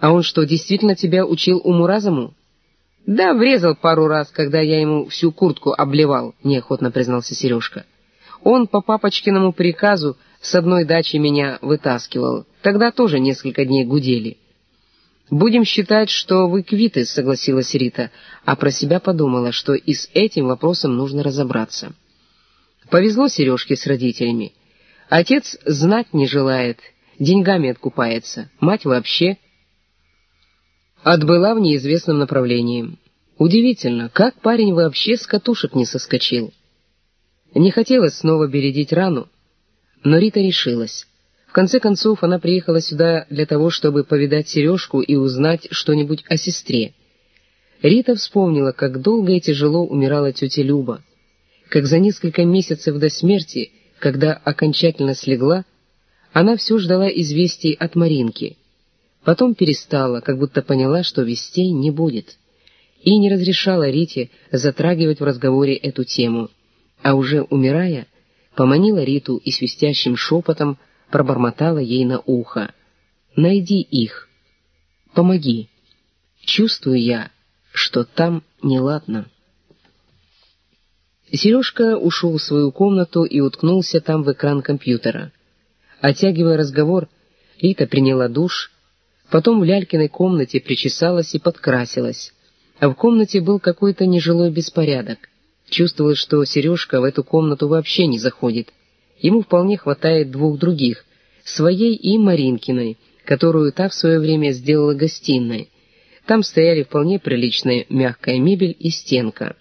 А он что, действительно тебя учил уму-разуму? Да, врезал пару раз, когда я ему всю куртку обливал, неохотно признался Сережка. Он по папочкиному приказу с одной дачи меня вытаскивал. Тогда тоже несколько дней гудели. «Будем считать, что вы квиты», — согласилась Рита, а про себя подумала, что и с этим вопросом нужно разобраться. Повезло Сережке с родителями. Отец знать не желает, деньгами откупается, мать вообще отбыла в неизвестном направлении. Удивительно, как парень вообще с катушек не соскочил. Не хотелось снова бередить рану, но Рита решилась. В конце концов, она приехала сюда для того, чтобы повидать Сережку и узнать что-нибудь о сестре. Рита вспомнила, как долго и тяжело умирала тетя Люба, как за несколько месяцев до смерти, когда окончательно слегла, она все ждала известий от Маринки. Потом перестала, как будто поняла, что вестей не будет, и не разрешала Рите затрагивать в разговоре эту тему, а уже умирая, поманила Риту и свистящим шепотом пробормотала ей на ухо. «Найди их. Помоги. Чувствую я, что там неладно». Сережка ушел в свою комнату и уткнулся там в экран компьютера. Оттягивая разговор, Рита приняла душ, потом в Лялькиной комнате причесалась и подкрасилась. А в комнате был какой-то нежилой беспорядок. Чувствовалось, что Сережка в эту комнату вообще не заходит. Ему вполне хватает двух других, своей и Маринкиной, которую та в свое время сделала гостиной. Там стояли вполне приличная мягкая мебель и стенка.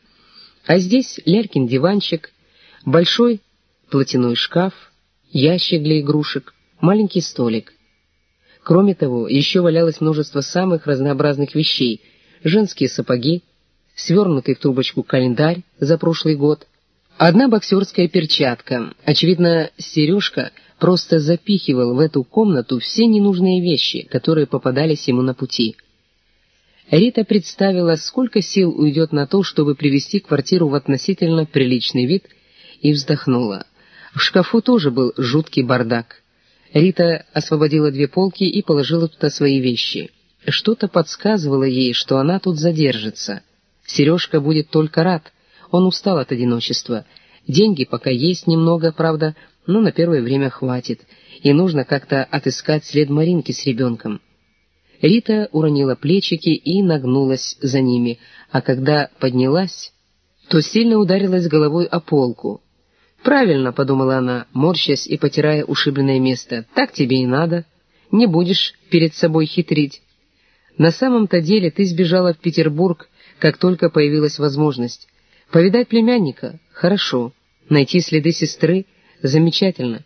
А здесь Лялькин диванчик, большой платяной шкаф, ящик для игрушек, маленький столик. Кроме того, еще валялось множество самых разнообразных вещей, женские сапоги, свернутый в трубочку календарь за прошлый год, одна боксерская перчатка. Очевидно, Сережка просто запихивал в эту комнату все ненужные вещи, которые попадались ему на пути. Рита представила, сколько сил уйдет на то, чтобы привести квартиру в относительно приличный вид, и вздохнула. В шкафу тоже был жуткий бардак. Рита освободила две полки и положила туда свои вещи. Что-то подсказывало ей, что она тут задержится — Сережка будет только рад. Он устал от одиночества. Деньги пока есть немного, правда, но на первое время хватит. И нужно как-то отыскать след Маринки с ребенком. Рита уронила плечики и нагнулась за ними, а когда поднялась, то сильно ударилась головой о полку. «Правильно», — подумала она, морщась и потирая ушибленное место, — «так тебе и надо. Не будешь перед собой хитрить. На самом-то деле ты сбежала в Петербург, как только появилась возможность. Повидать племянника — хорошо, найти следы сестры — замечательно.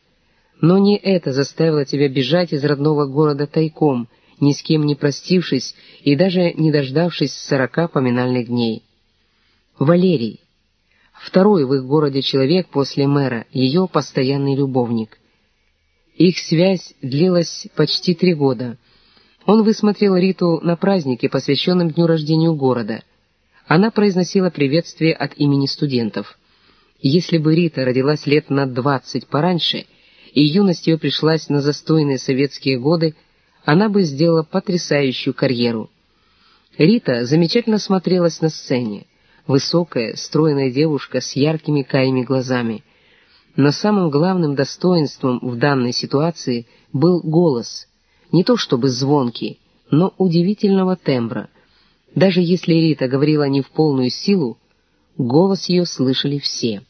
Но не это заставило тебя бежать из родного города тайком, ни с кем не простившись и даже не дождавшись сорока поминальных дней. Валерий. Второй в их городе человек после мэра, ее постоянный любовник. Их связь длилась почти три года. Он высмотрел Риту на празднике, посвященном дню рождения города — она произносила приветствие от имени студентов. Если бы Рита родилась лет на двадцать пораньше, и юность ее пришлась на застойные советские годы, она бы сделала потрясающую карьеру. Рита замечательно смотрелась на сцене. Высокая, стройная девушка с яркими карими глазами. Но самым главным достоинством в данной ситуации был голос. Не то чтобы звонкий, но удивительного тембра — даже если Рита говорила не в полную силу, голос ее слышали все.